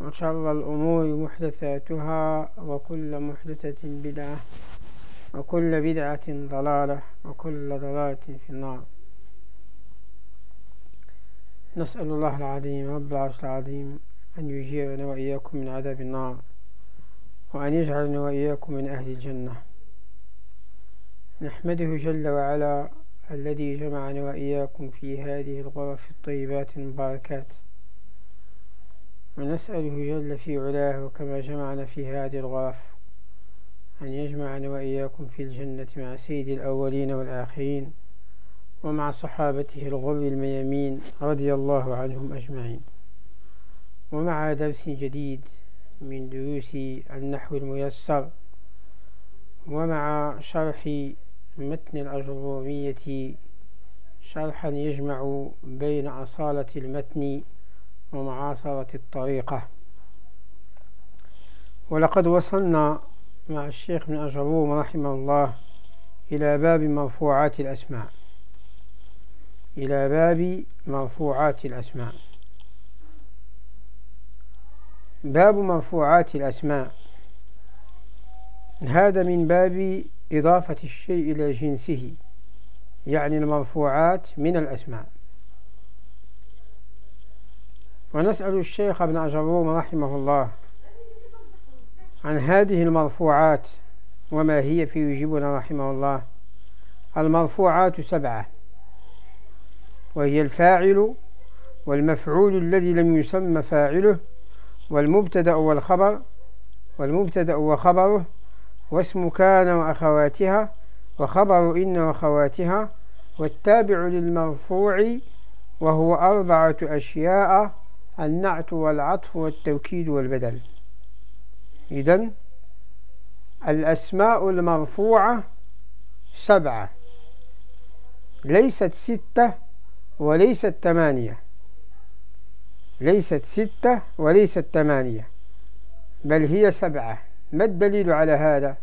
وشر الأمور محدثاتها وكل محدثة بدعة وكل بدعة ضلالة وكل ضلالة في النار. نسأل الله العظيم رب العرش العظيم أن يجيرنا وإياكم من عذاب النار وأن يجعلنا وإياكم من أهل الجنة. نحمده جل وعلا الذي جمعنا وإياكم في هذه الغرف الطيبات المباركات. ونسأله جل في علاه وكما جمعنا في هذه الغرف أن يجمعنا وإياكم في الجنة مع سيد الأولين والآخرين ومع صحابته الغر الميامين رضي الله عنهم أجمعين ومع درس جديد من دروس النحو الميسر ومع شرح متن الأجرومية شرحا يجمع بين أصالة المتن ومعاصرة الطريقة. ولقد وصلنا مع الشيخ من أجروم رحمه الله إلى باب مرفوعات الأسماء. إلى باب مرفوعات الأسماء. باب مرفوعات الأسماء. هذا من باب إضافة الشيء إلى جنسه يعني المرفوعات من الأسماء. ونسأل الشيخ ابن أجروم رحمه الله عن هذه المرفوعات وما هي فيجيبنا رحمه الله. المرفوعات سبعة وهي الفاعل والمفعول الذي لم يسمى فاعله والمبتدأ والخبر والمبتدأ وخبره واسم كان وأخواتها وخبر إن وأخواتها والتابع للمرفوع وهو أربعة أشياء النعت والعطف والتوكيد والبدل. إذن الأسماء المرفوعة سبعة. ليست ستة وليست ثمانية. ليست ستة وليست ثمانية. بل هي سبعة. ما الدليل على هذا؟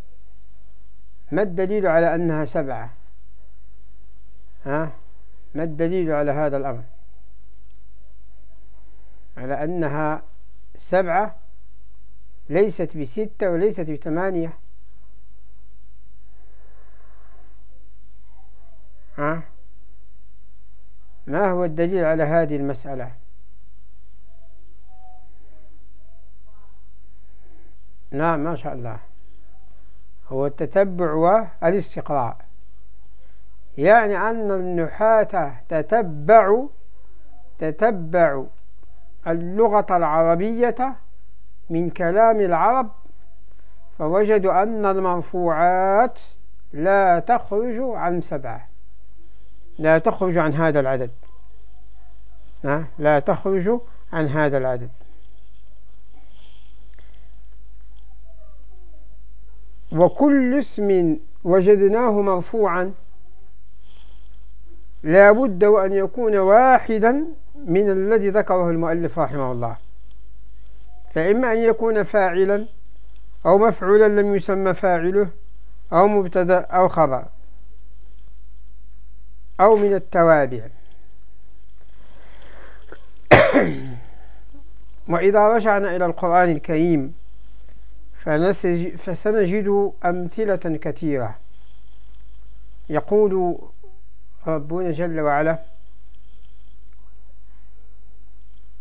ما الدليل على أنها سبعة؟ ها؟ ما الدليل على هذا الأمر؟ على أنها سبعة ليست بستة وليست بثمانية. ها؟ ما هو الدليل على هذه المسألة؟ نعم ما شاء الله. هو التتبع والاستقراء. يعني أن النحاة تتبع تتبع اللغة العربية من كلام العرب فوجدوا أن المرفوعات لا تخرج عن سبعة. لا تخرج عن هذا العدد. لا تخرج عن هذا العدد. وكل اسم وجدناه مرفوعا لا بد وأن يكون واحدا من الذي ذكره المؤلف رحمه الله. فإما أن يكون فاعلا أو مفعولا لم يسمى فاعله أو مبتدأ أو خبر أو من التوابع. وإذا رجعنا إلى القرآن الكريم فسنجد أمثلة كثيرة. يقول ربنا جل وعلا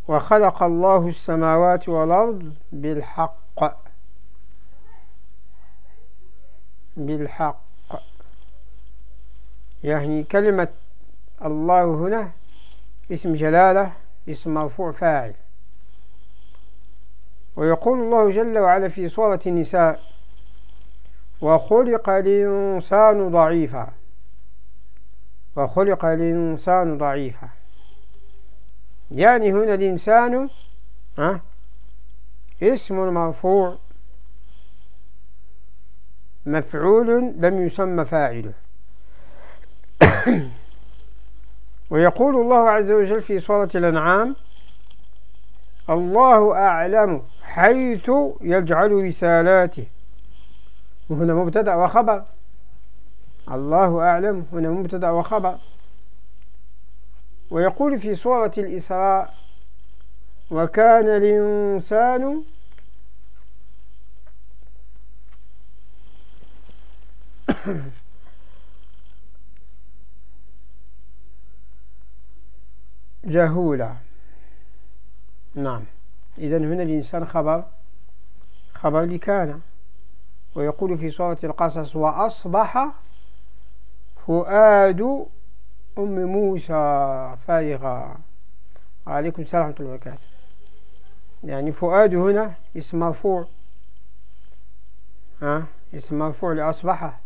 وخلق الله السماوات والأرض بالحق. بالحق. يعني كلمة الله هنا اسم جلالة اسم مرفوع فاعل. ويقول الله جل وعلا في سورة النساء وخلق الإنسان ضعيفا. وخلق الإنسان ضعيفا. يعني هنا الإنسان ها اسم مرفوع مفعول لم يسمى فاعله. ويقول الله عز وجل في سورة الأنعام الله أعلم حيث يجعل رسالاته. وهنا مبتدأ وخبر. الله أعلم هنا مبتدأ وخبر. ويقول في سورة الإسراء وكان الإنسان جهولا. نعم. إذا هنا الإنسان خبر خبر لكان. ويقول في سورة القصص وأصبح فؤاد أم موسى فارغا وعليكم السلام ورحمة الله وبركاته. يعني فؤاد هنا اسم مرفوع. ها؟ اسم مرفوع لأصبح.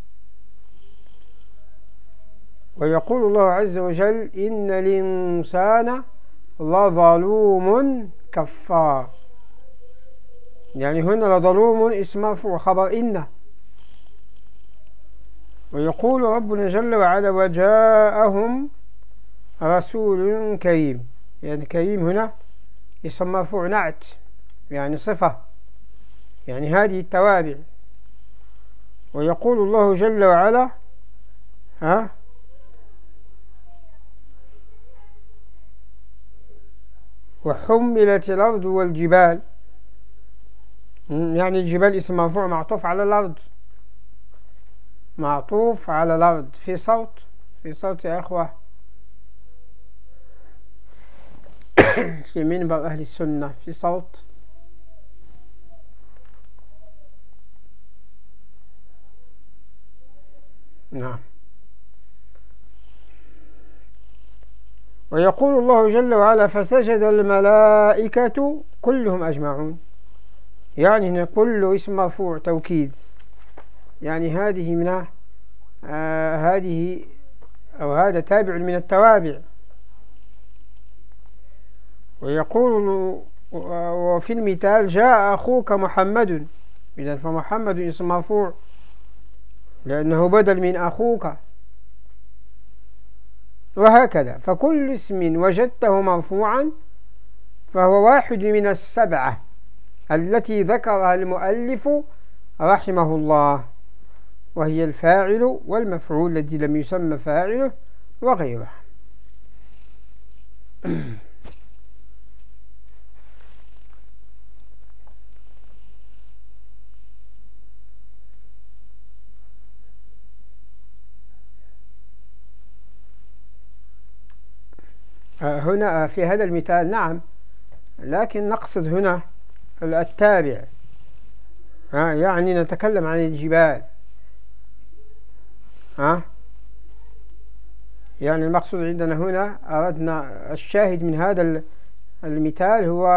ويقول الله عز وجل إن الإنسان لظلوم كفار. يعني هنا لظلوم اسم مرفوع خبر إن. ويقول ربنا جل وعلا وجاءهم رسول كريم. يعني كريم هنا اسم مرفوع نعت يعني صفة يعني هذه التوابع. ويقول الله جل وعلا ها؟ وحملت الأرض والجبال. يعني الجبال اسم مرفوع معطوف على الأرض. معطوف على الأرض. في صوت؟ في صوت يا أخوة. في منبر أهل السنة. في صوت؟ نعم. ويقول الله جل وعلا فسجد الملائكة كلهم أجمعون. يعني كل اسم مرفوع توكيد. يعني هذه من آه هذه أو هذا تابع من التوابع. ويقول وفي المثال جاء أخوك محمد. إذا فمحمد اسم مرفوع لأنه بدل من أخوك. وهكذا فكل اسم وجدته مرفوعا فهو واحد من السبعة التي ذكرها المؤلف رحمه الله. وهي الفاعل والمفعول الذي لم يسمى فاعله وغيره. هنا في هذا المثال نعم لكن نقصد هنا التابع. يعني نتكلم عن الجبال. ها؟ يعني المقصود عندنا هنا أردنا الشاهد من هذا المثال هو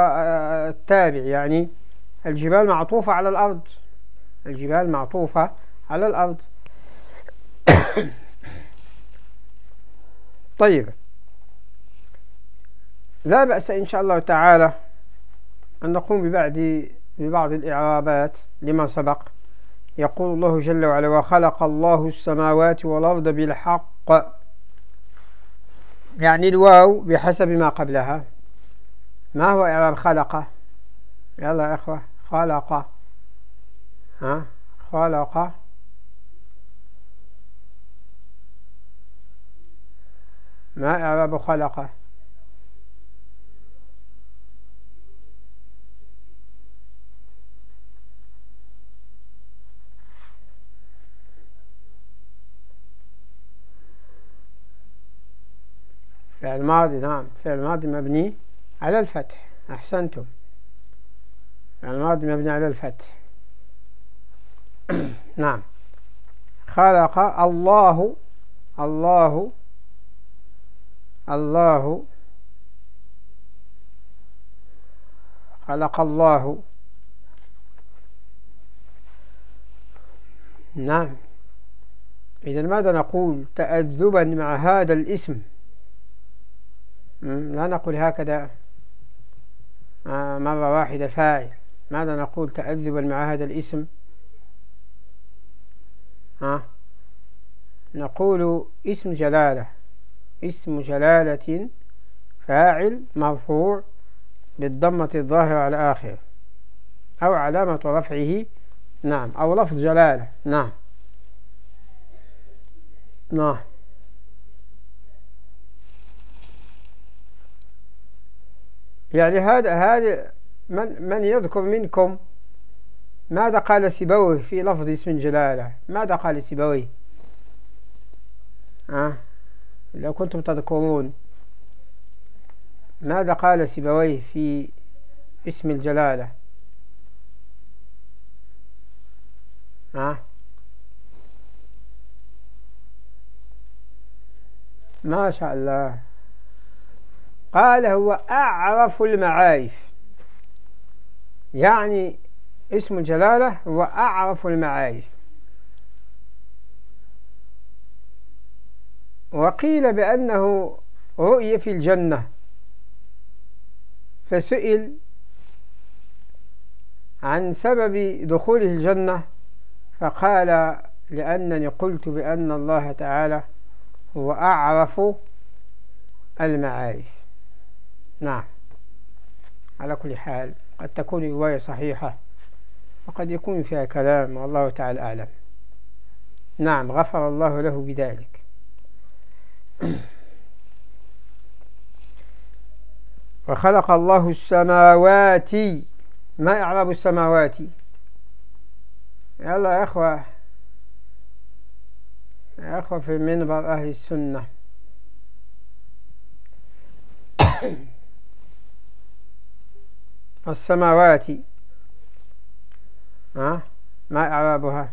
التابع يعني الجبال معطوفة على الأرض. الجبال معطوفة على الأرض. طيب. لا بأس إن شاء الله تعالى أن نقوم ببعض ببعض الإعرابات لما سبق. يقول الله جل وعلا وخلق الله السماوات والأرض بالحق. يعني الواو بحسب ما قبلها. ما هو إعراب خلق؟ يلا يا إخوة خلق. ها؟ خلق. ما إعراب خلقه فعل ماضي نعم. فعل ماضي مبني على الفتح. أحسنتم. فعل ماضي مبني على الفتح. نعم. خلق الله الله الله. خلق الله. نعم. إذا ماذا نقول؟ تأذبا مع هذا الاسم. لا نقول هكذا. آه، مرة واحدة فاعل. ماذا نقول؟ تأذبا مع هذا الاسم؟ ها نقول اسم جلالة. اسم جلالة فاعل مرفوع بالضمة الظاهرة على آخر أو علامة رفعه. نعم. أو لفظ جلالة. نعم. نعم. يعني هذا هذا من من يذكر منكم ماذا قال سيبويه في لفظ اسم جلالة؟ ماذا قال سيبويه؟ أه؟ لو كنتم تذكرون. ماذا قال سيبويه في اسم الجلالة؟ أه؟ ما شاء الله. قال هو أعرف المعارف يعني اسم الجلالة هو أعرف المعارف وقيل بأنه رؤي في الجنة. فسئل عن سبب دخوله الجنة. فقال لأنني قلت بأن الله تعالى هو أعرف المعارف نعم. على كل حال قد تكون رواية صحيحة وقد يكون فيها كلام والله تعالى أعلم. نعم غفر الله له بذلك. وخلق الله السماوات. ما إعراب السماوات؟ يلا يا أخوة. يا أخوة في منبر أهل السنة. السماوات. ما إعرابها؟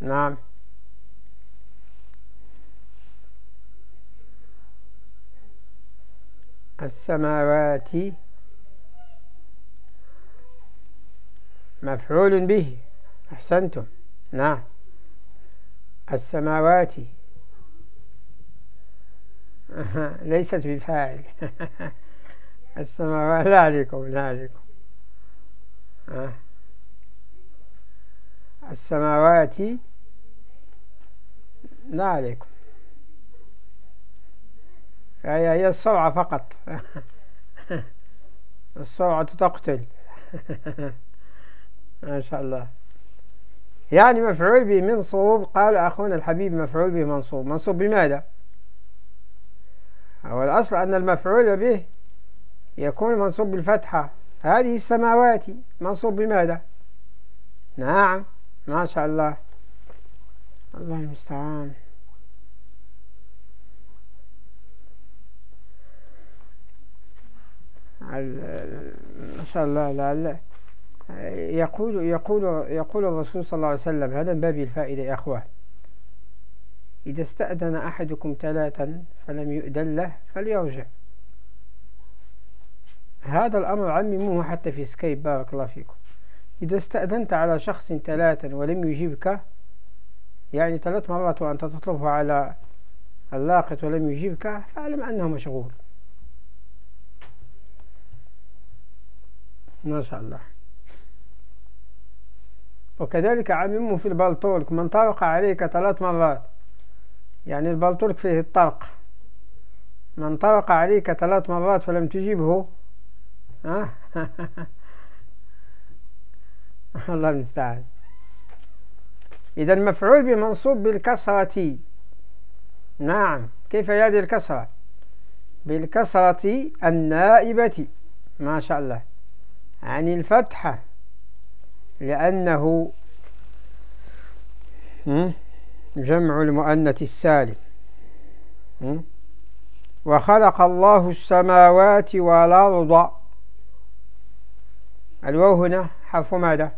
نعم. السماوات مفعول به. أحسنتم. نعم. السماوات ليست بفاعل. السماوات لا عليكم عليكم. السماوات لا عليكم. هي هي الصوعة فقط. الصوعة تقتل. ما شاء الله. يعني مفعول به منصوب قال أخونا الحبيب مفعول به منصوب. منصوب بماذا؟ هو الأصل أن المفعول به يكون منصوب بالفتحة. هذه السماوات منصوب بماذا؟ نعم ما شاء الله. الله المستعان. ما شاء الله. لعل يقول يقول يقول الرسول صلى الله عليه وسلم هذا من باب الفائدة يا أخوة. إذا استأذن أحدكم ثلاثا فلم يؤذن له فليرجع. هذا الأمر عمموه حتى في سكايب بارك الله فيكم. إذا استأذنت على شخص ثلاثا ولم يجيبك يعني ثلاث مرات وأنت تطلبه على اللاقط ولم يجيبك فاعلم أنه مشغول. ما شاء الله. وكذلك عممه في البلطولك من طرق عليك ثلاث مرات. يعني البلطولك فيه الطرق. من طرق عليك ثلاث مرات فلم تجيبه ها؟ الله المستعان. إذا مفعول بمنصوب بالكسرة. نعم. كيف هذه الكسرة؟ بالكسرة النائبة. ما شاء الله. عن الفتحة. لأنه جمع المؤنث السالم. وخلق الله السماوات والأرض. الواو هنا حرف ماذا؟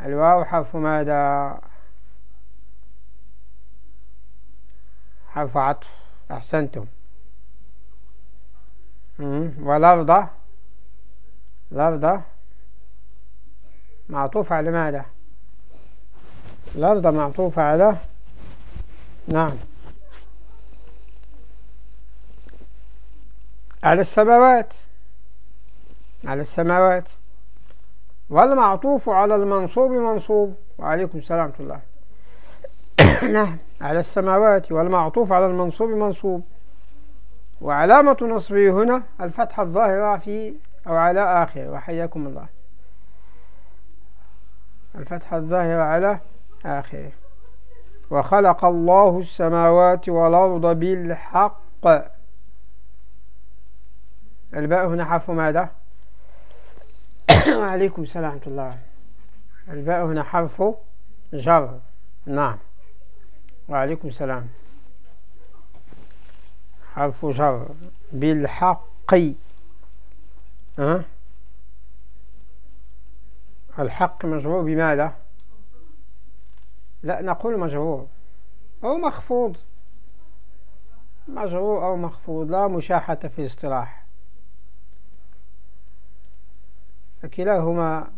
الواو حرف ماذا؟ حرف عطف أحسنتم. والأرض؟ الأرض؟ معطوف على ماذا؟ الأرض معطوفة على نعم. على السماوات. على السماوات. والمعطوف على المنصوب منصوب. وعليكم السلام ورحمة الله. نعم. على السماوات والمعطوف على المنصوب منصوب. وعلامة نصبه هنا الفتحة الظاهرة في أو على آخر وحياكم الله. الفتحة الظاهرة على آخره. وخلق الله السماوات والأرض بالحق. الباء هنا حرف ماذا؟ وعليكم السلام ورحمة الله. الباء هنا حرف جر. نعم. وعليكم السلام. حرف جر. بالحق. أه؟ الحق مجرور بماذا؟ لا نقول مجرور. أو مخفوض. مجرور أو مخفوض لا مشاحة في الاصطلاح. فكلاهما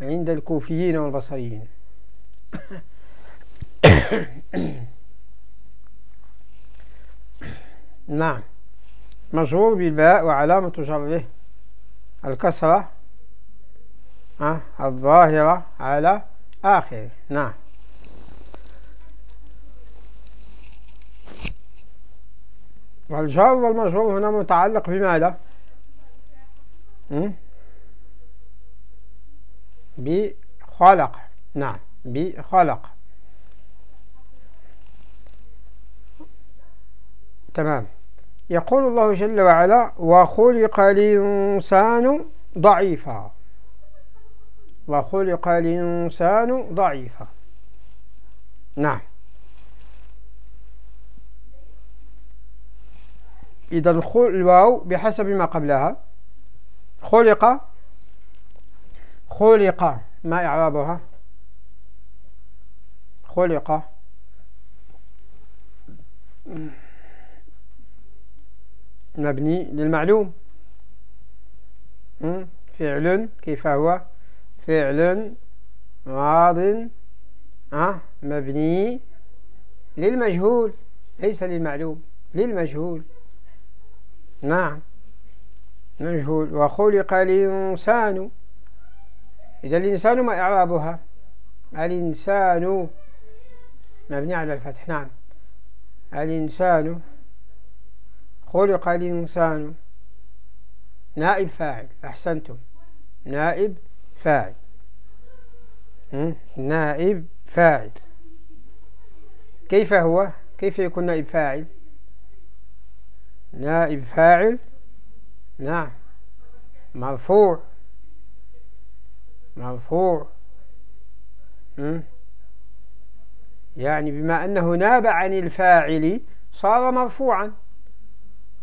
عند الكوفيين والبصريين. نعم. مجرور بالباء وعلامة جره. الكسرة الظاهرة على آخره نعم. والجار والمجرور هنا متعلق بماذا؟ بخلق. نعم. بخلق. تمام. يقول الله جل وعلا وخلق الإنسان ضعيفا. وخلق الإنسان ضعيفا. نعم. إذا الواو بحسب ما قبلها. خلق. خلق. ما إعرابها؟ خلق. مبني للمعلوم. فعل. كيف هو؟ فعل ماض مبني للمجهول ليس للمعلوم للمجهول. نعم. مجهول. وخلق الإنسان. إذا الإنسان ما إعرابها؟ الإنسان. مبني على الفتح. نعم. الإنسان. خلق الإنسان. نائب فاعل. أحسنتم. نائب فاعل. نائب فاعل. كيف هو؟ كيف يكون نائب فاعل؟ نائب فاعل؟ نعم. مرفوع. مرفوع. يعني بما أنه ناب عن الفاعل صار مرفوعا.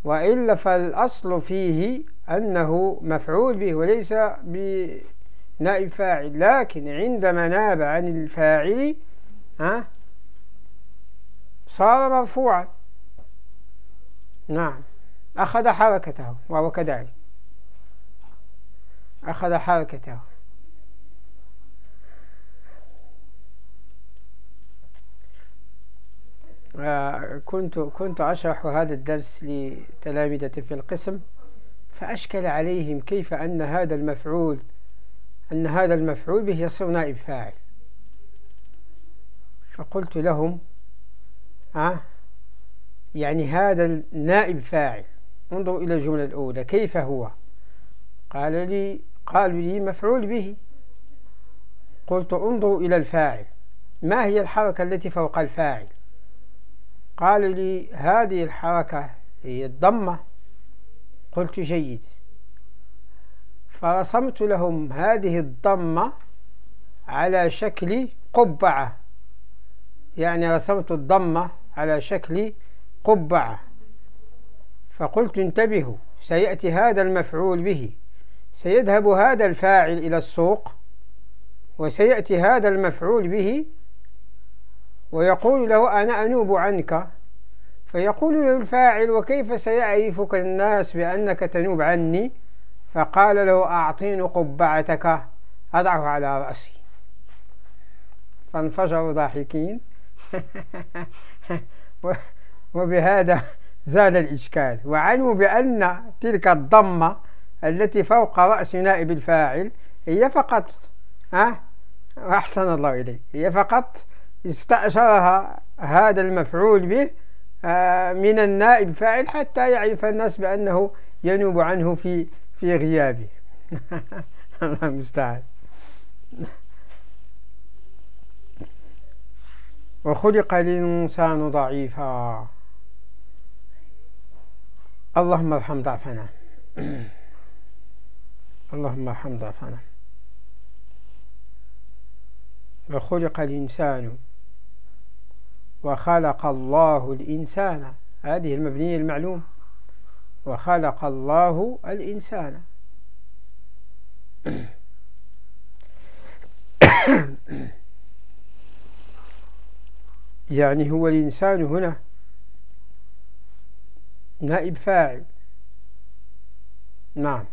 وإلا فالأصل فيه أنه مفعول به وليس بنائب فاعل لكن عندما ناب عن الفاعل ها صار مرفوعا. نعم. أخذ حركته وهو كذلك. أخذ حركته. كنت كنت أشرح هذا الدرس لتلامذتي في القسم فأشكل عليهم كيف أن هذا المفعول أن هذا المفعول به يصير نائب فاعل. فقلت لهم أه يعني هذا النائب فاعل. انظروا إلى الجملة الأولى كيف هو؟ قال لي قالوا لي مفعول به. قلت انظروا إلى الفاعل. ما هي الحركة التي فوق الفاعل؟ قالوا لي هذه الحركة هي الضمة. قلت جيد. فرسمت لهم هذه الضمة على شكل قبعة. يعني رسمت الضمة على شكل قبعة. فقلت انتبهوا سيأتي هذا المفعول به. سيذهب هذا الفاعل إلى السوق وسيأتي هذا المفعول به ويقول له أنا أنوب عنك. فيقول له الفاعل وكيف سيعرفك الناس بأنك تنوب عني؟ فقال له أعطيني قبعتك. أضعه على رأسي. فانفجروا ضاحكين. وبهذا زاد الإشكال. وعلموا بأن تلك الضمة التي فوق رأس نائب الفاعل هي فقط ها؟ أحسن الله إليك. هي فقط استأجرها هذا المفعول به آه، من النائب فاعل حتى يعرف الناس بأنه ينوب عنه في في غيابه الله المستعان. وخلق الإنسان ضعيفا. اللهم ارحم ضعفنا. اللهم ارحم ضعفنا. وخلق الإنسان وخلق الله الإنسان. هذه المبنية المعلوم وخلق الله الإنسان. يعني هو الإنسان هنا نائب فاعل. نعم.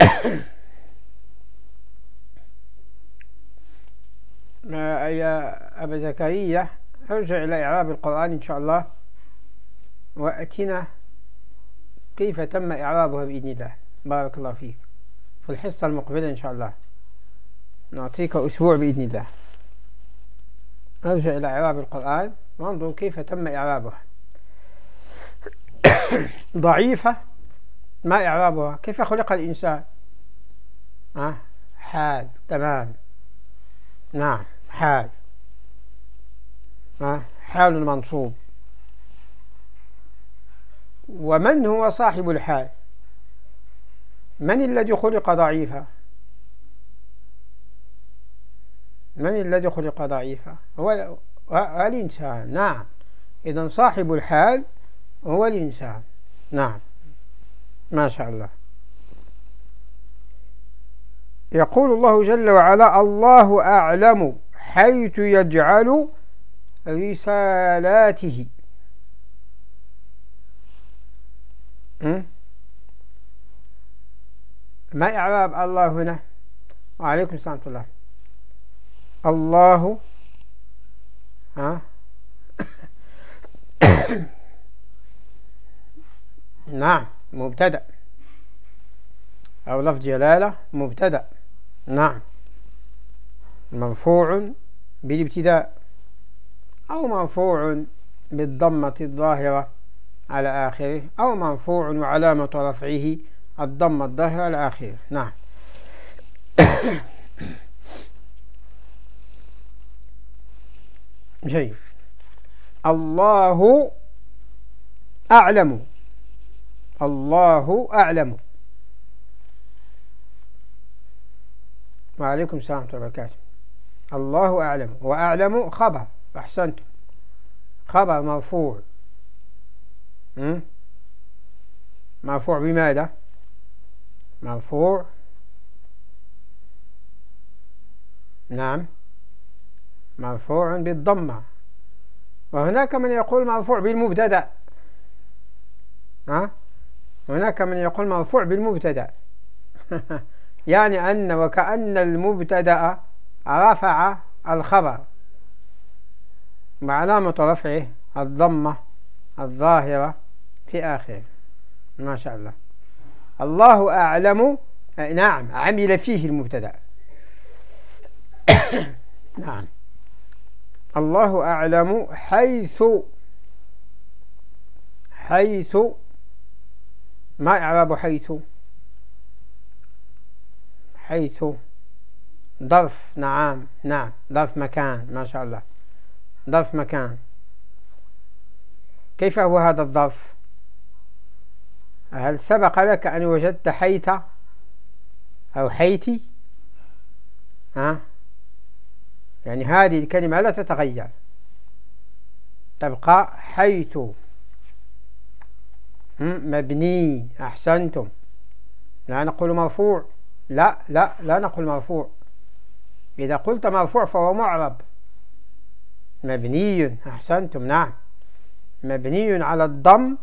يا أبا زكريا أرجع إلى إعراب القرآن إن شاء الله. وأتنا كيف تم إعرابها بإذن الله. بارك الله فيك. في الحصة المقبلة إن شاء الله. نعطيك أسبوع بإذن الله. ارجع إلى إعراب القرآن. وانظر كيف تم إعرابها. ضعيفة. ما إعرابها؟ كيف خلق الإنسان؟ أه؟ حال تمام. نعم. حال أه؟ حال منصوب. ومن هو صاحب الحال؟ من الذي خلق ضعيفا؟ من الذي خلق ضعيفا؟ هو الإنسان نعم. إذا صاحب الحال هو الإنسان نعم. ما شاء الله. يقول الله جل وعلا الله أعلم حيث يجعل رسالاته ما إعراب الله هنا؟ وعليكم السلام الله. الله ها؟ نعم مبتدأ. أو لفظ جلالة مبتدأ. نعم. مرفوع بالابتداء أو مرفوع بالضمة الظاهرة. على آخره أو مرفوع وعلامة رفعه الضمة الظاهرة على آخره. نعم. جيد. الله أعلم. الله أعلم. وعليكم السلام ورحمة الله وبركاته. الله أعلم. وأعلم خبر. أحسنتم. خبر مرفوع. مرفوع بماذا مرفوع نعم مرفوع بالضمة وهناك من يقول مرفوع بالمبتدا ها هناك من يقول مرفوع بالمبتدا يعني أن وكأن المبتدا رفع الخبر وعلامة رفعه الضمة الظاهرة في آخره ما شاء الله. الله أعلم نعم عمل فيه المبتدأ. نعم. الله أعلم حيث حيث ما إعراب حيث؟ حيث. ظرف نعم نعم. ظرف مكان ما شاء الله. ظرف مكان. كيف هو هذا الظرف؟ هل سبق لك أن وجدت حيث أو حيتي؟ ها؟ يعني هذه الكلمة لا تتغير. تبقى حيث مبني. أحسنتم. لا نقول مرفوع. لا لا لا نقول مرفوع. إذا قلت مرفوع فهو معرب. مبني. أحسنتم. نعم. مبني على الضم.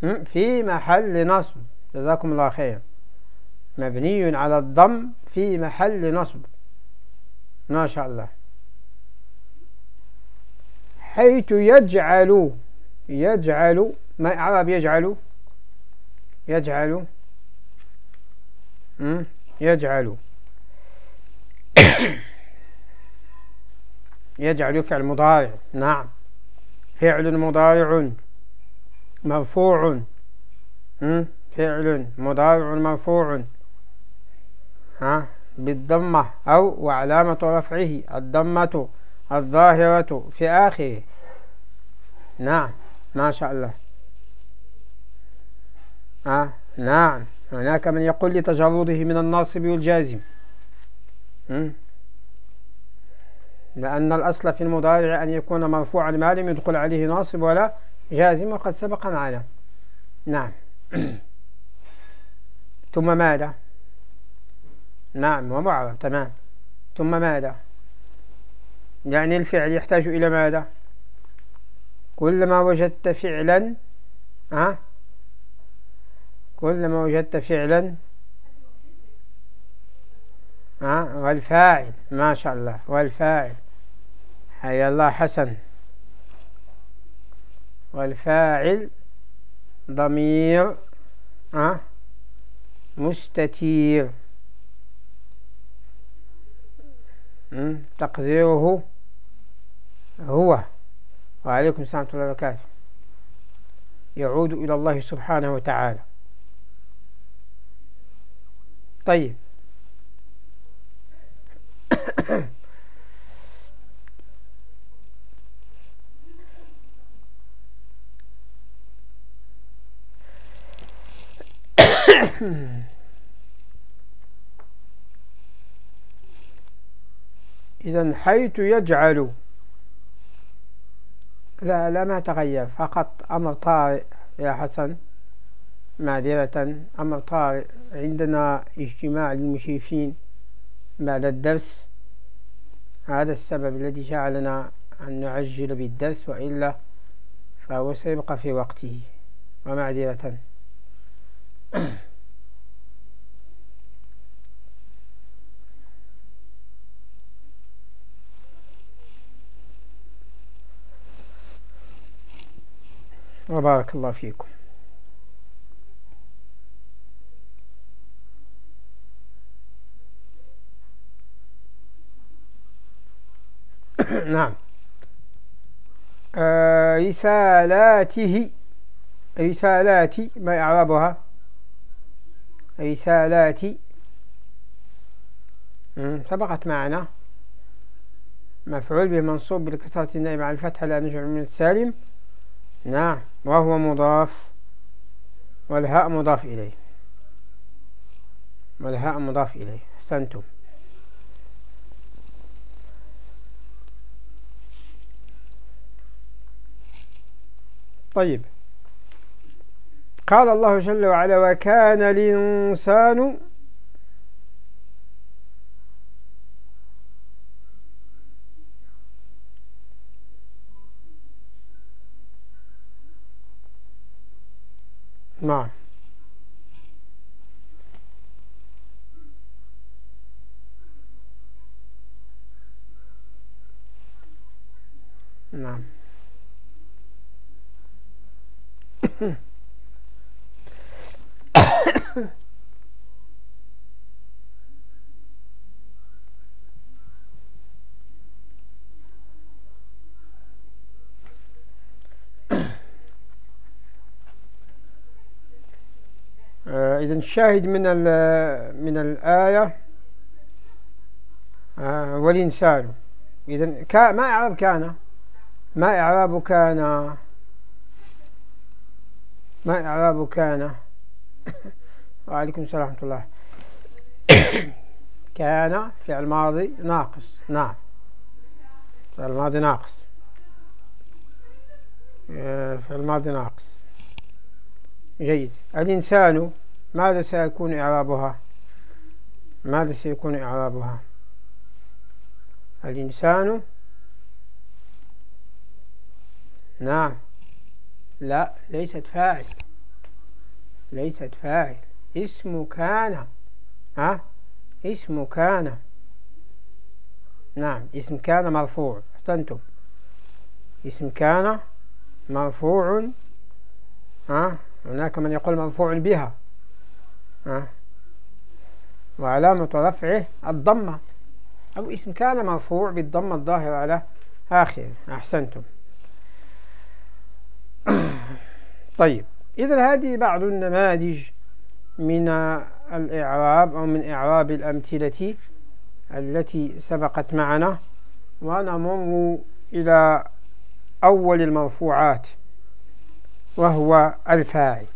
في محل نصب. جزاكم الله خير. مبني على الضم في محل نصب. ما شاء الله. حيث يجعل يجعل ما إعراب يجعل؟ يجعل. يجعل. يجعل فعل مضارع. نعم. فعل مضارع. مرفوع. فعل مضارع مرفوع. ها؟ بالضمة أو وعلامة رفعه. الضمة الظاهرة في آخره. نعم. ما شاء الله. آه نعم. هناك من يقول لتجرده من الناصب والجازم. لأن الأصل في المضارع أن يكون مرفوعا ما لم يدخل عليه ناصب ولا جازم وقد سبق معنا. نعم. ثم ماذا؟ نعم ومعرب تمام. ثم ماذا؟ يعني الفعل يحتاج إلى ماذا؟ كلما وجدت فعلا ها؟ كلما وجدت فعلا ها؟ والفاعل ما شاء الله والفاعل. حيا الله حسن. والفاعل ضمير ها مستتير. تقديره هو. وعليكم السلام ورحمة الله وبركاته. يعود إلى الله سبحانه وتعالى. طيب. إذا حيث يجعل لا لا ما تغير فقط أمر طارئ يا حسن معذرة أمر طارئ عندنا اجتماع للمشرفين بعد الدرس. هذا السبب الذي جعلنا أن نعجل بالدرس وإلا فهو سيبقى في وقته. ومعذرة. وبارك الله فيكم. نعم. آه رسالاته رسالاتي ما إعرابها؟ رسالاتي. سبقت معنا. مفعول به منصوب بالكسرة النائب على الفتح لا نجعل من السالم. نعم وهو مضاف والهاء مضاف إليه. والهاء مضاف إليه. أحسنتم. طيب. قال الله جل وعلا وكان الإنسان نعم نعم الشاهد من من الآية آه والإنسان. إذا ما إعراب كان؟ ما إعراب كان؟ ما إعراب كان؟ وعليكم السلام ورحمة الله. كان فعل ماضي ناقص. نعم. فعل ماضي ناقص. آه، فعل ماضي ناقص. جيد. الإنسان ماذا سيكون إعرابها؟ ماذا سيكون إعرابها؟ الإنسان نعم. لا ليست فاعل. ليست فاعل. اسم كان. ها؟ اسم كان. نعم اسم كان مرفوع. أحسنتم. اسم كان مرفوع. ها؟ هناك من يقول مرفوع بها. وعلامة رفعه الضمة أو اسم كان مرفوع بالضمة الظاهرة على آخره. أحسنتم. طيب إذا هذه بعض النماذج من الإعراب أو من إعراب الأمثلة التي سبقت معنا ونمر إلى أول المرفوعات وهو الفاعل.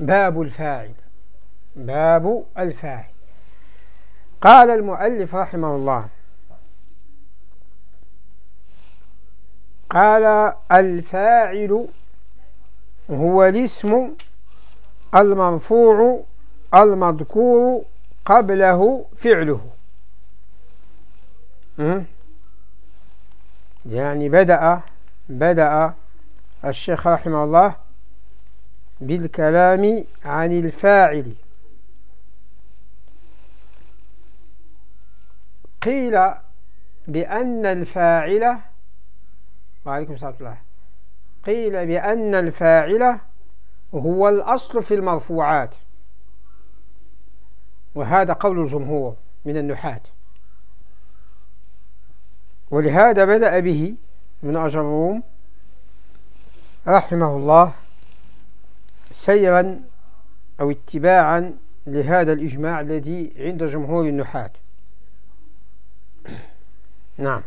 باب الفاعل. باب الفاعل. قال المؤلف رحمه الله قال الفاعل هو الاسم المرفوع المذكور قبله فعله. يعني بدأ بدأ الشيخ رحمه الله بالكلام عن الفاعل. قيل بأن الفاعل وعليكم السلام الله. قيل بأن الفاعل هو الأصل في المرفوعات وهذا قول الجمهور من النحاة. ولهذا بدأ به ابن أجروم رحمه الله سيرا أو اتباعا لهذا الإجماع الذي عند جمهور النحاة. نعم.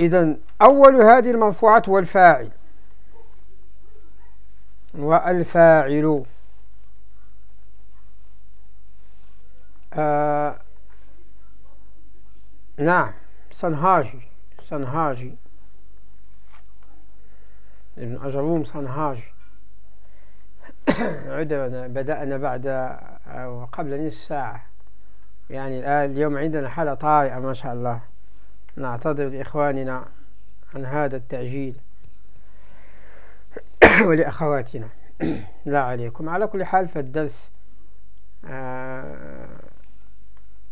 إذا أول هذه المرفوعات هو الفاعل. والفاعل آه نعم. صنهاجي صنهاجي ابن أجروم صنهاجي عدنا بدأنا بعد أو قبل نصف ساعة. يعني الآن اليوم عندنا حالة طارئة ما شاء الله. نعتذر لإخواننا عن هذا التعجيل. ولأخواتنا. لا عليكم. على كل حال فالدرس آه،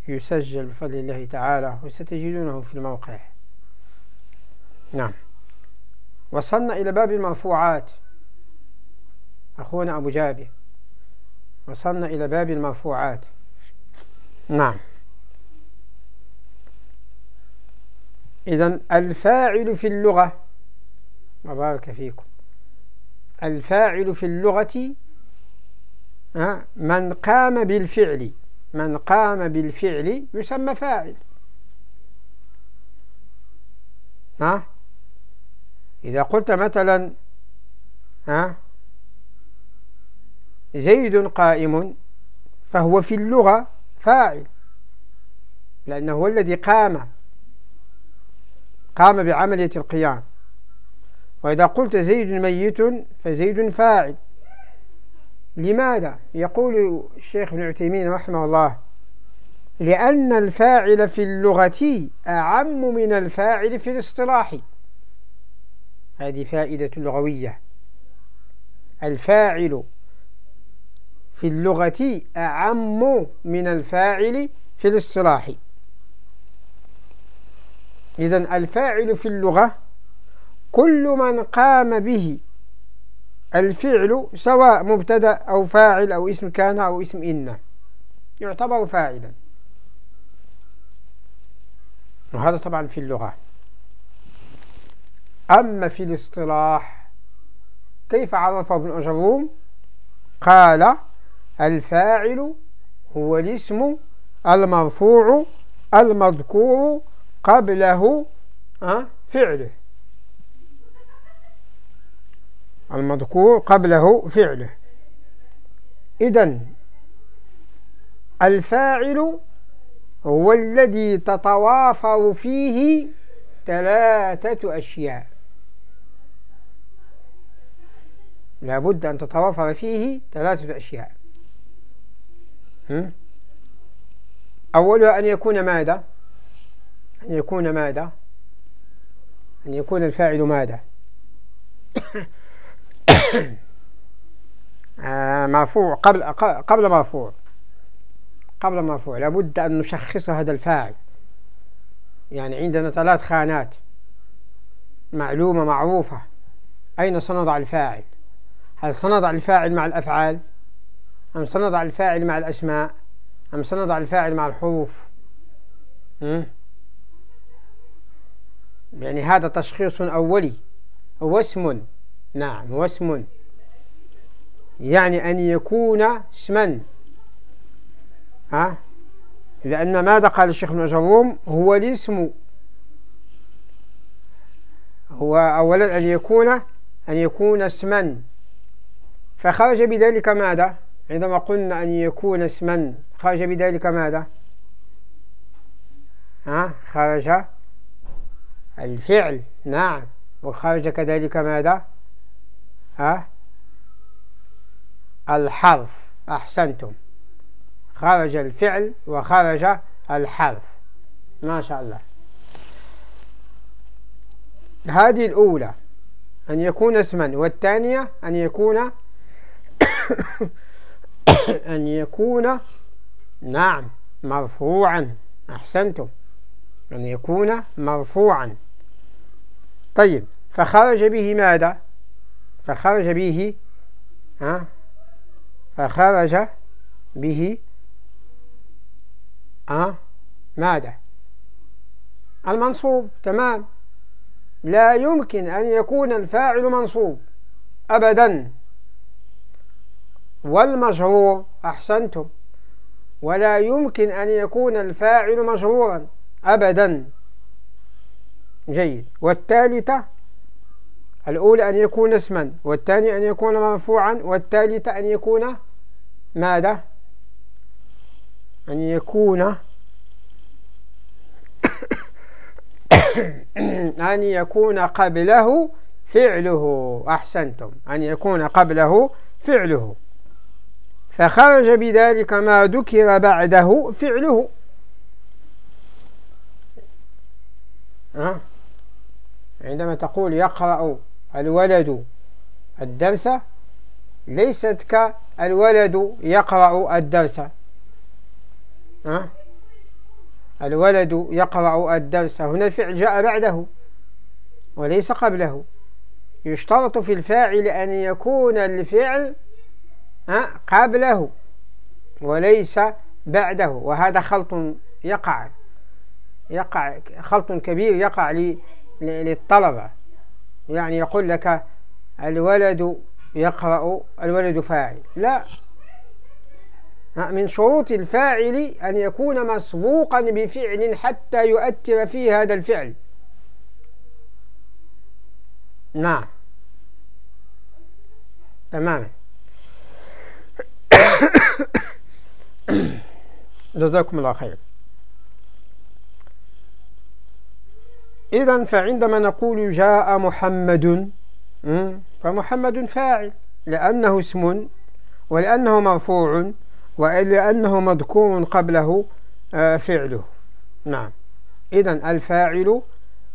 يسجل بفضل الله تعالى وستجدونه في الموقع. نعم. وصلنا إلى باب المرفوعات. أخونا أبو جابر. وصلنا إلى باب المرفوعات. نعم. إذا الفاعل في اللغة وبارك فيكم. الفاعل في اللغة من قام بالفعل. من قام بالفعل يسمى فاعل. ها؟ إذا قلت مثلا ها؟ زيد قائم فهو في اللغة فاعل لأنه هو الذي قام قام بعملية القيام. وإذا قلت زيد ميت فزيد فاعل. لماذا؟ يقول الشيخ ابن عثيمين رحمه الله؟ لأن الفاعل في اللغة أعم من الفاعل في الاصطلاح. هذه فائدة لغوية. الفاعل في اللغة أعم من الفاعل في الاصطلاح. إذا الفاعل في اللغة كل من قام به الفعل سواء مبتدأ أو فاعل أو اسم كان أو اسم إن. يعتبر فاعلا. وهذا طبعا في اللغة. أما في الاصطلاح كيف عرف ابن أجروم؟ قال الفاعل هو الاسم المرفوع المذكور قبله فعله. المذكور قبله فعله. إذن الفاعل هو الذي تتوافر فيه ثلاثة أشياء. لابد أن تتوافر فيه ثلاثة أشياء. أولها أن يكون ماذا؟ أن يكون ماذا؟ أن يكون الفاعل ماذا؟ مرفوع. قبل قبل مرفوع. قبل مرفوع. لابد أن نشخص هذا الفاعل. يعني عندنا ثلاث خانات. معلومة معروفة. أين سنضع الفاعل؟ هل سنضع الفاعل مع الأفعال؟ أم سنضع الفاعل مع الأسماء؟ أم سنضع الفاعل مع الحروف؟ يعني هذا تشخيص أولي. هو اسم. نعم هو اسم يعني أن يكون اسما. ها؟ لأن ماذا قال الشيخ ابن جروم هو الاسم. هو أولا أن يكون أن يكون اسما. فخرج بذلك ماذا؟ عندما قلنا أن يكون اسما خرج بذلك ماذا؟ ها؟ خرج الفعل. نعم. وخرج كذلك ماذا؟ ها؟ الحرف أحسنتم. خرج الفعل وخرج الحرف. ما شاء الله. هذه الأولى أن يكون اسما والثانية أن يكون أن يكون نعم مرفوعا. أحسنتم. أن يكون مرفوعا. طيب فخرج به ماذا؟ فخرج به ها؟ فخرج به ها؟ ماذا؟ المنصوب تمام. لا يمكن أن يكون الفاعل منصوب أبدا. والمجرور أحسنتم. ولا يمكن أن يكون الفاعل مجرورا أبدا. جيد. والثالثة الأولى أن يكون اسما والثاني أن يكون مرفوعا والثالثة أن يكون ماذا؟ أن يكون أن يكون قبله فعله. أحسنتم. أن يكون قبله فعله. فخرج بذلك ما ذكر بعده فعله. عندما تقول يقرأ الولد الدرس ليست كالولد يقرأ الدرس. الولد يقرأ الدرس. هنا الفعل جاء بعده وليس قبله. يشترط في الفاعل أن يكون الفعل قبله وليس بعده. وهذا خلط يقع يقع خلط كبير يقع للطلبة. يعني يقول لك الولد يقرأ الولد فاعل. لا. من شروط الفاعل أن يكون مسبوقا بفعل حتى يؤثر فيه هذا الفعل. نعم. تماما. جزاكم الله خير إذا فعندما نقول جاء محمد فمحمد فاعل لأنه اسم ولأنه مرفوع ولأنه مذكور قبله آه، فعله. نعم. إذا الفاعل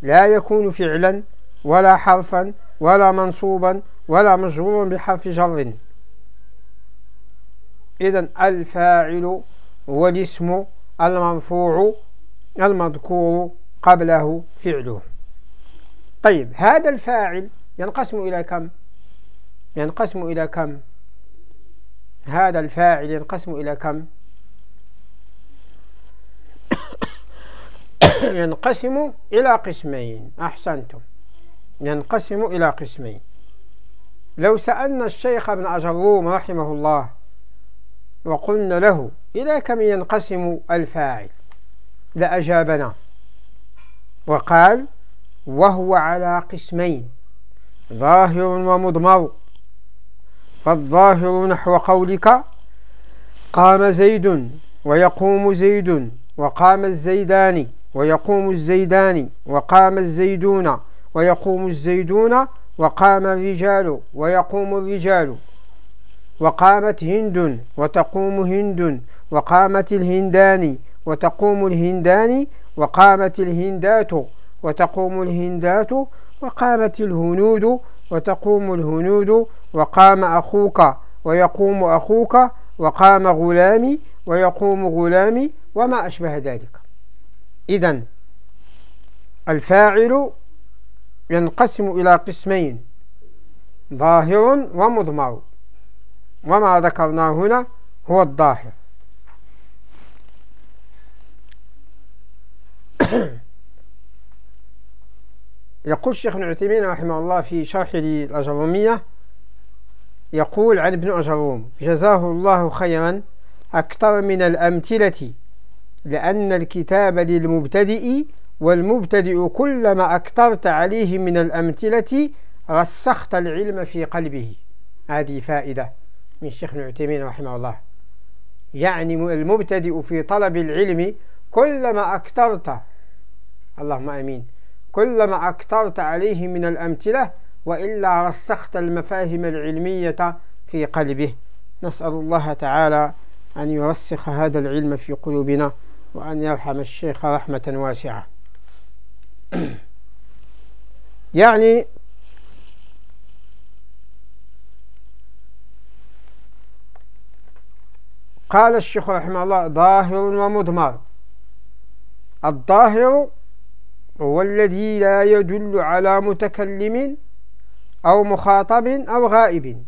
لا يكون فعلا ولا حرفا ولا منصوبا ولا مجرورا بحرف جر. إذا الفاعل هو الاسم المرفوع المذكور قبله فعله. طيب هذا الفاعل ينقسم إلى كم؟ ينقسم إلى كم؟ هذا الفاعل ينقسم إلى كم؟ ينقسم إلى قسمين. أحسنتم. ينقسم إلى قسمين. لو سألنا الشيخ ابن أجروم رحمه الله وقلنا له إلى كم ينقسم الفاعل؟ لأجابنا. وقال وهو على قسمين ظاهر ومضمر. فالظاهر نحو قولك قام زيد ويقوم زيد وقام الزيدان ويقوم الزيدان وقام الزيدون ويقوم الزيدون وقام الرجال ويقوم الرجال. وقامت هند وتقوم هند وقامت الهندان وتقوم الهندان وقامت الهندات وتقوم الهندات وقامت الهنود وتقوم الهنود وقام أخوك ويقوم أخوك وقام غلامي ويقوم غلامي وما أشبه ذلك. إذا الفاعل ينقسم إلى قسمين ظاهر ومضمر وما ذكرنا هنا هو الظاهر. يقول الشيخ ابن عثيمين رحمه الله في شرح الأجرومية يقول عن ابن أجروم جزاه الله خيرا أكثر من الأمثلة لأن الكتاب للمبتدئ والمبتدئ كلما أكثرت عليه من الأمثلة رسخت العلم في قلبه. هذه فائدة من الشيخ ابن عثيمين رحمه الله. يعني المبتدئ في طلب العلم كلما أكثرت اللهم أمين. كلما أكثرت عليه من الأمثلة وإلا رسخت المفاهيم العلمية في قلبه. نسأل الله تعالى أن يرسخ هذا العلم في قلوبنا وأن يرحم الشيخ رحمة واسعة. يعني قال الشيخ رحمه الله ظاهر ومضمر. الظاهر هو الذي لا يدل على متكلم أو مخاطب أو غائب.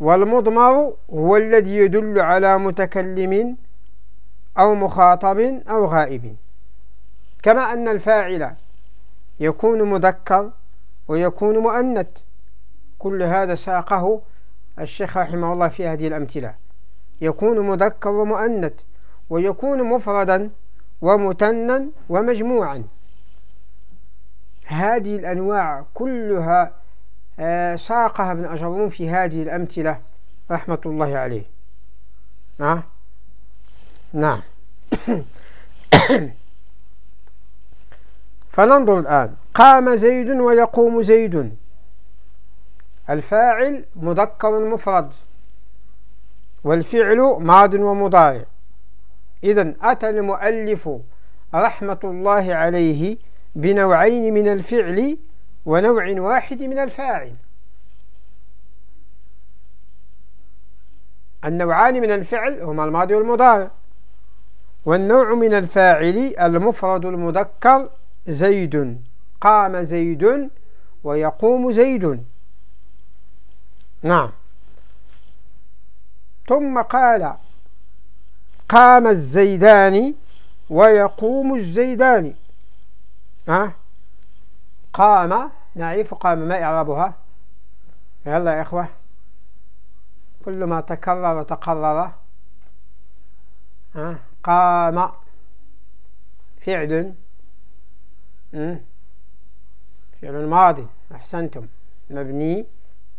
والمضمر هو الذي يدل على متكلم أو مخاطب أو غائب. كما أن الفاعل يكون مذكر ويكون مؤنث. كل هذا ساقه الشيخ رحمه الله في هذه الأمثلة. يكون مذكر ومؤنث ويكون مفردا ومتنا ومجموعا. هذه الأنواع كلها آه، ساقها ابن أجرون في هذه الأمثلة رحمة الله عليه. نعم؟ نعم. فننظر الآن. قام زيد ويقوم زيد. الفاعل مذكر مفرد والفعل ماض ومضارع. إذا أتى المؤلف رحمة الله عليه بنوعين من الفعل ونوع واحد من الفاعل. النوعان من الفعل هما الماضي والمضارع. والنوع من الفاعل المفرد المذكر زيد. قام زيد ويقوم زيد. نعم. ثم قال قام الزيدان ويقوم الزيدان ها؟ قام نعرف قام ما إعرابها؟ يلا يا إخوة. كل ما تكرر تقرر ها؟ قام. فعل. فعل ماضي. أحسنتم. مبني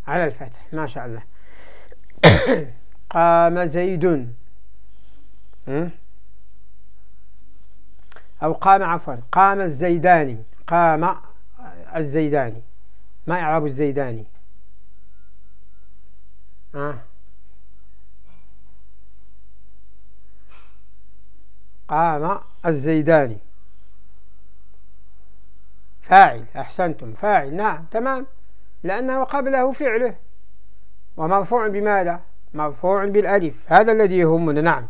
على الفتح. ما شاء الله. قام زيد. أو قام عفوا قام الزيداني قام الزيداني ما إعراب الزيداني. آه. قام الزيداني. فاعل أحسنتم فاعل نعم تمام. لأنه قبله فعله. ومرفوع بماذا؟ مرفوع بالألف. هذا الذي يهمنا نعم.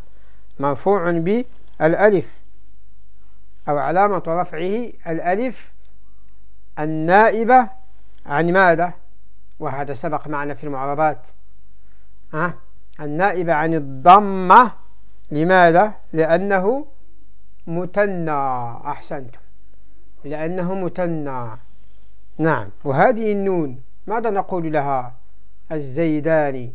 مرفوع بالألف أو علامة رفعه الألف النائبة عن ماذا؟ وهذا سبق معنا في المعربات. ها؟ النائبة عن الضمة لماذا؟ لأنه مثنى أحسنتم. لأنه مثنى نعم. وهذه النون ماذا نقول لها؟ الزيداني.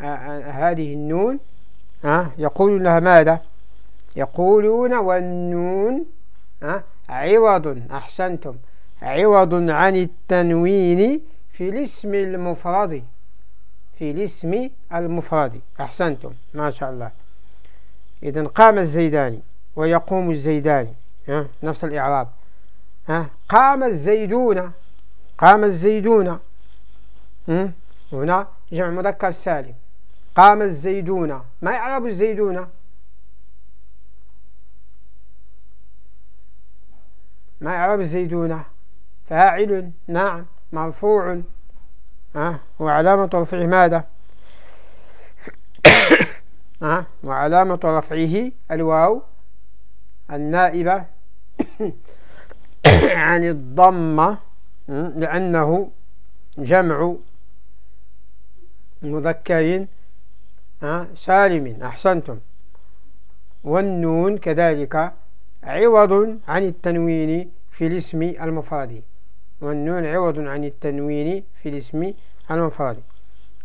هذه النون يقول لها ماذا؟ يقولون والنون عوض أحسنتم عوض عن التنوين في الاسم المفرد في الاسم المفرد أحسنتم ما شاء الله. إذن قام الزيداني ويقوم الزيداني نفس الإعراب قام الزيدون قام الزيدون هنا جمع مذكر سالم. قام الزيدون. ما يعرب الزيدون؟ ما يعرب الزيدون؟ فاعل نعم مرفوع. ها وعلامة رفعه ماذا؟ ها وعلامة رفعه الواو النائبة عن الضمة لأنه جمع مذكر سالم أحسنتم. والنون كذلك عوض عن التنوين في الاسم المفرد والنون عوض عن التنوين في الاسم المفرد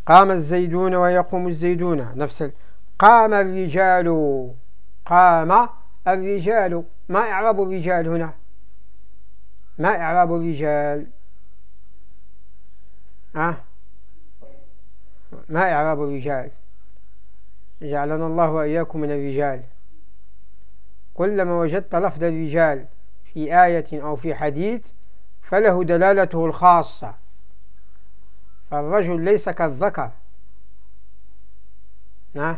قام الزيدون ويقوم الزيدون. نفس قام الرجال قام الرجال. ما إعراب الرجال هنا؟ ما إعراب الرجال؟ أه؟ ما إعراب الرجال؟ جعلنا الله وإياكم من الرجال. كلما وجدت لفظ الرجال في آية أو في حديث فله دلالته الخاصة. فالرجل ليس كالذكر. نعم.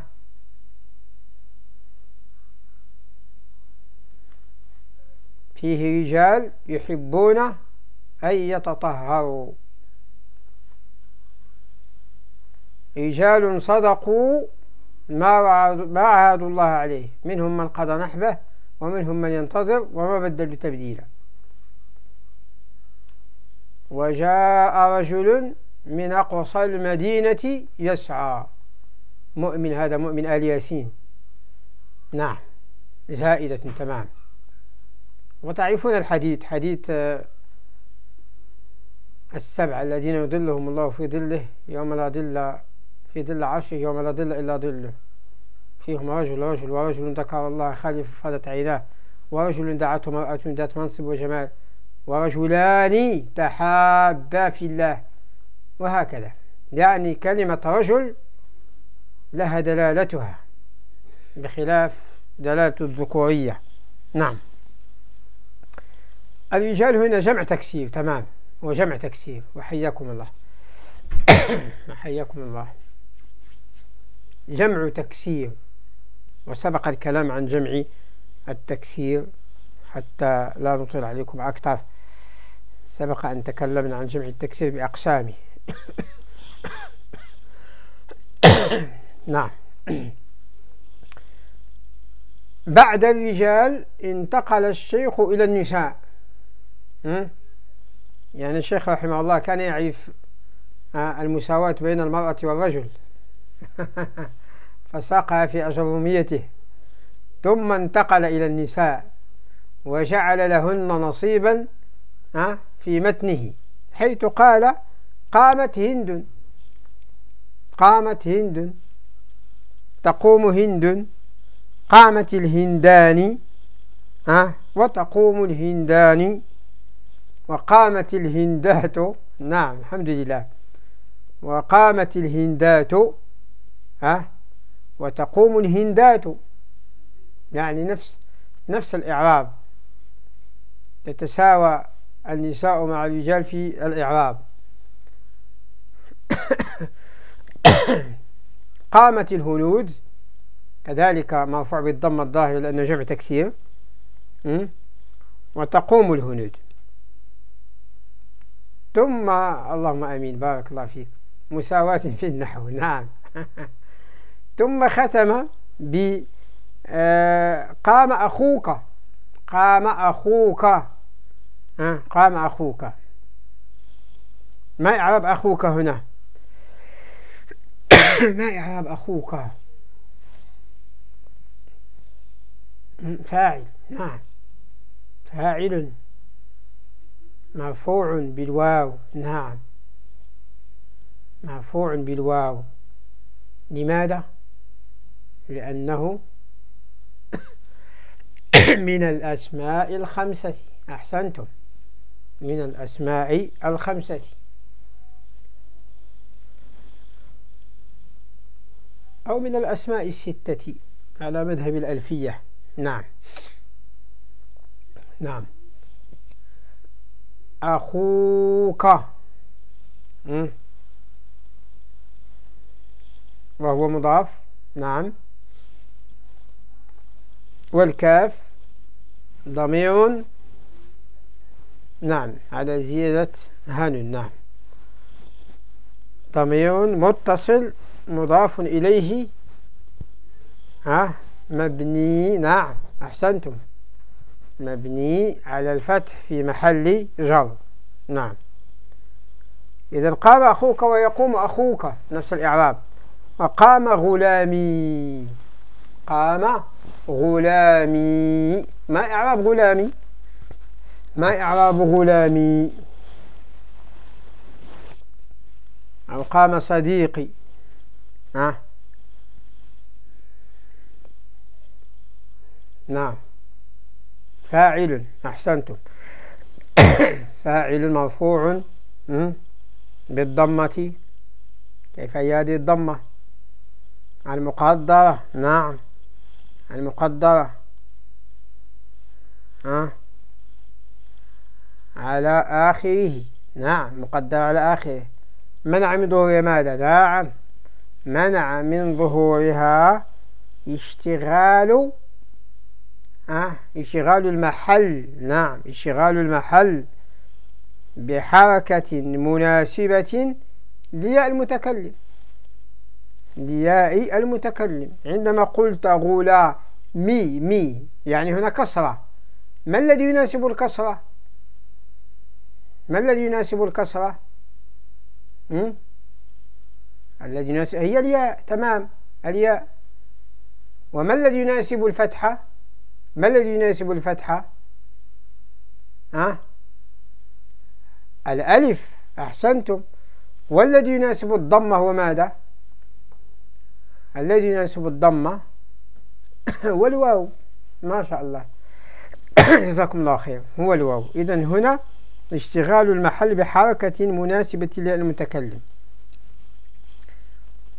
فيه رجال يحبون أن يتطهروا. رجال صدقوا ما عاهدوا الله عليه. منهم من قضى نحبه ومنهم من ينتظر وما بدلوا تبديلا. وجاء رجل من أقصى المدينة يسعى. مؤمن هذا مؤمن آل ياسين. نعم. زائدة تمام. وتعرفون الحديث حديث آه، السبع الذين يضلهم الله في ظله يوم لا ظل في ظل عرشه يوم لا ظل إلا ظله فيهم رجل رجل ورجل ذكر الله خالف فضت عيناه ورجل دعته مرأة ذات منصب وجمال ورجلان تحابا في الله. وهكذا. يعني كلمة رجل لها دلالتها بخلاف دلالة الذكورية. نعم. الرجال هنا جمع تكسير تمام. وجمع تكسير. وحياكم الله. وحياكم الله. جمع تكسير وسبق الكلام عن جمع التكسير حتى لا نطيل عليكم. أكثر سبق أن تكلمنا عن جمع التكسير بأقسامه. نعم. بعد الرجال انتقل الشيخ إلى النساء. يعني الشيخ رحمه الله كان يعرف آه، المساواة بين المرأة والرجل. فساقها في أجرميته ثم انتقل إلى النساء وجعل لهن نصيبا في متنه حيث قال قامت هند قامت هند تقوم هند قامت الهندان وتقوم الهندان وقامت الهندات نعم الحمد لله وقامت الهندات ها وتقوم الهندات. يعني نفس نفس الإعراب. تتساوى النساء مع الرجال في الإعراب. قامت الهنود كذلك مرفوع بالضم الظاهر لأنه جمع تكسير وتقوم الهنود. ثم اللهم أمين بارك الله فيك مساواة في النحو. نعم. ثم ختم ب آه، قام أخوك. قام أخوك. قام أخوك. ما يعرب أخوك هنا؟ ما يعرب أخوك؟ فاعل. نعم. فاعل. مرفوع بالواو. نعم. مرفوع بالواو. لماذا؟ لأنه من الأسماء الخمسة. أحسنتم. من الأسماء الخمسة. أو من الأسماء الستة. على مذهب الألفية. نعم. نعم. أخوك. وهو مضاف. نعم. والكاف ضمير. نعم على زيادة هن نعم. ضمير متصل مضاف إليه. ها مبني. نعم أحسنتم. مبني على الفتح في محل جر. نعم. إذا قام أخوك ويقوم أخوك نفس الإعراب. وقام غلامي. قام غلامي. ما إعراب غلامي؟ ما إعراب غلامي؟ أو قام صديقي. ها؟ نعم. فاعل أحسنتم. فاعل مرفوع بالضمة. كيف يادي الضمة؟ المقدرة. نعم. المقدرة. ها؟ على آخره. نعم مقدر على آخره. منع من ظهورها ماذا؟ نعم منع من ظهورها اشتغال أه اشغال المحل. نعم اشغال المحل بحركة مناسبة لياء المتكلم لياء المتكلم. عندما قلت غلا مي مي يعني هنا كسرة. ما الذي يناسب الكسرة؟ ما الذي يناسب الكسرة؟ الذي يناسب هي الياء تمام. الياء. وما الذي يناسب الفتحة؟ ما الذي يناسب الفتحة؟ ها؟ الألف أحسنتم. والذي يناسب الضمة هو ماذا؟ الذي يناسب الضمة والواو. ما شاء الله. جزاكم الله خير. هو الواو. إذا هنا اشتغال المحل بحركة مناسبة للمتكلم.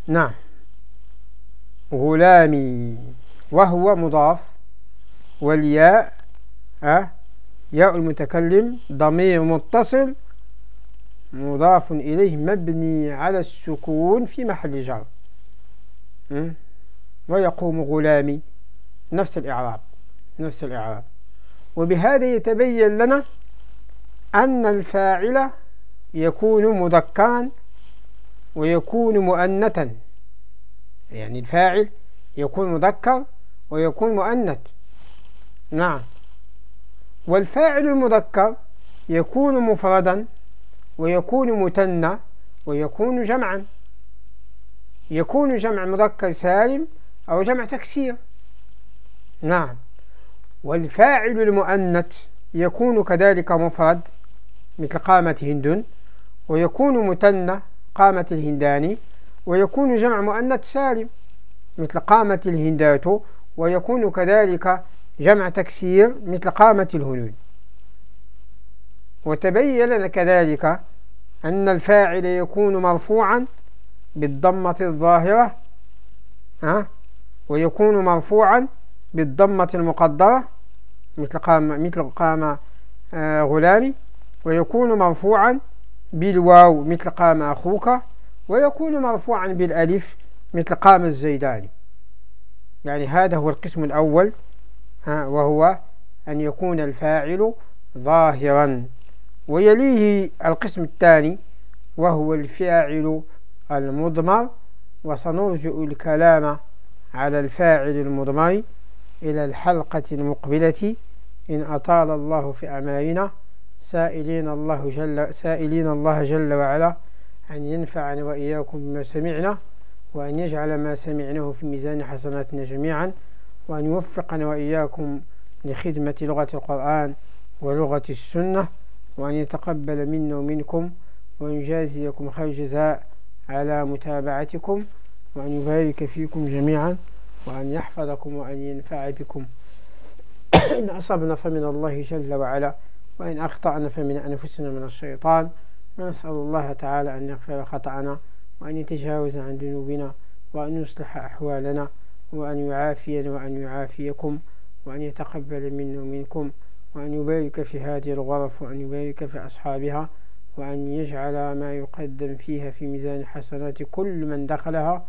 نعم. غلامي. وهو مضاف. والياء أه ياء المتكلم. ضمير متصل. مضاف إليه مبني على السكون في محل جر. ويقوم غلامي. نفس الإعراب نفس الإعراب. وبهذا يتبين لنا أن الفاعل يكون مذكرا ويكون مؤنثا. يعني الفاعل يكون مذكر ويكون مؤنث. نعم. والفاعل المذكر يكون مفردا ويكون مثنى ويكون جمعا. يكون جمع مذكر سالم أو جمع تكسير. نعم. والفاعل المؤنث يكون كذلك مفرد مثل قامة هند ويكون مثنى قامة الهنداني ويكون جمع مؤنث سالم مثل قامة الهندات ويكون كذلك جمع تكسير مثل قامة الهنود. وتبين كذلك أن الفاعل يكون مرفوعا بالضمة الظاهرة ها؟ ويكون مرفوعا بالضمة المقدرة مثل قام مثل قام آه غلامي. ويكون مرفوعا بالواو مثل قام أخوك. ويكون مرفوعا بالألف مثل قام الزيداني. يعني هذا هو القسم الأول وهو أن يكون الفاعل ظاهرا. ويليه القسم الثاني وهو الفاعل المضمر وسنرجع الكلام على الفاعل المضمر إلى الحلقة المقبلة. إن أطال الله في أعمالنا سائلين الله جل سائلين الله جل وعلا أن ينفعنا وإياكم بما سمعنا وأن يجعل ما سمعناه في ميزان حسناتنا جميعا وأن يوفقنا وإياكم لخدمة لغة القرآن ولغة السنة وأن يتقبل منا ومنكم وأن يجازيكم خير جزاء. على متابعتكم وأن يبارك فيكم جميعا وأن يحفظكم وأن ينفع بكم. إن أصبنا فمن الله جل وعلا وإن أخطأنا فمن أنفسنا من الشيطان. ونسأل الله تعالى أن يغفر خطأنا وأن يتجاوز عن ذنوبنا وأن يصلح أحوالنا وأن يعافينا وأن يعافيكم وأن يتقبل منا ومنكم وأن يبارك في هذه الغرف وأن يبارك في أصحابها وأن يجعل ما يقدم فيها في ميزان حسنات كل من دخلها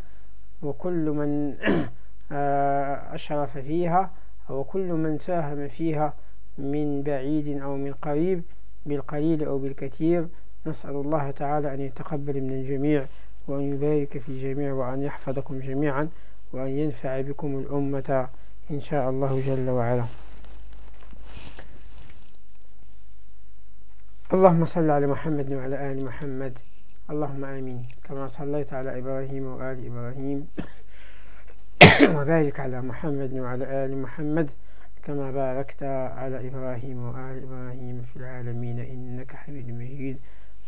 وكل من آه، أشرف فيها وكل من ساهم فيها من بعيد أو من قريب بالقليل أو بالكثير. نسأل الله تعالى أن يتقبل من الجميع وأن يبارك في الجميع وأن يحفظكم جميعا وأن ينفع بكم الأمة إن شاء الله جل وعلا. اللهم صل على محمد وعلى آل محمد. اللهم آمين. كما صليت على إبراهيم وآل إبراهيم. وبارك على محمد وعلى آل محمد. كما باركت على إبراهيم وآل إبراهيم في العالمين إنك حميد مجيد.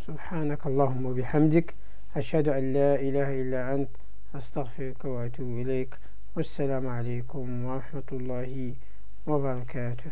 سبحانك اللهم وبحمدك. أشهد أن لا إله إلا أنت. أستغفرك وأتوب إليك. والسلام عليكم ورحمة الله وبركاته.